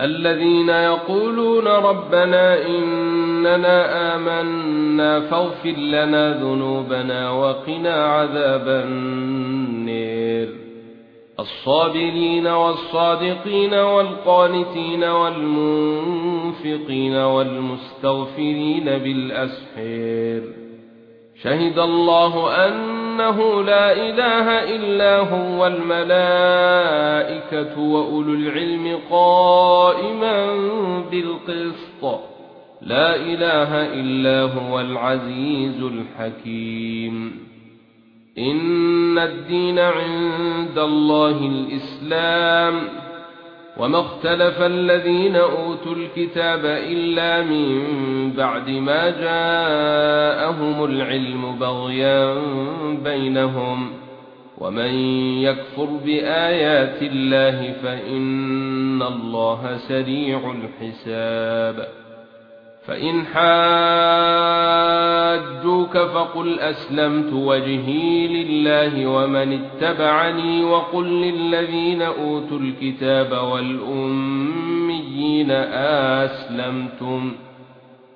الذين يقولون ربنا إننا آمنا فاغفر لنا ذنوبنا وقنا عذاب النار الصابرين والصادقين والقانتين والمنفقين والمستغفرين بالاسحار شهد الله أنه لا إله إلا هو والملائكه وأولو العلم قائما بالقسط. لا إله إلا هو العزيز الحكيم. إن الدين عند الله الإسلام. وما اختلف الذين أوتوا الكتاب إلا من بعد ما جاءهم العلم بغيا بينهم ومن يكفر بآيات الله فإن الله سريع الحساب فإن حاجوك فقل أسلمت وجهي لله ومن اتبعني وقل للذين أوتوا الكتاب والأميين أسلمتم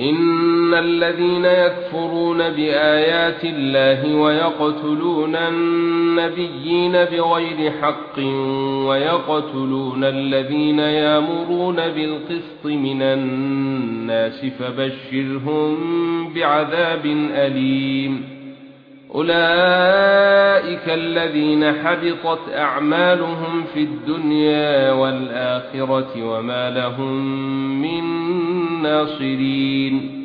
ان الذين يكفرون بايات الله ويقتلون النبيين بغير حق ويقتلون الذين يامرون بالقسط من الناس فبشرهم بعذاب اليم اولئك الذين حبطت اعمالهم في الدنيا والاخره وما لهم من ناصرين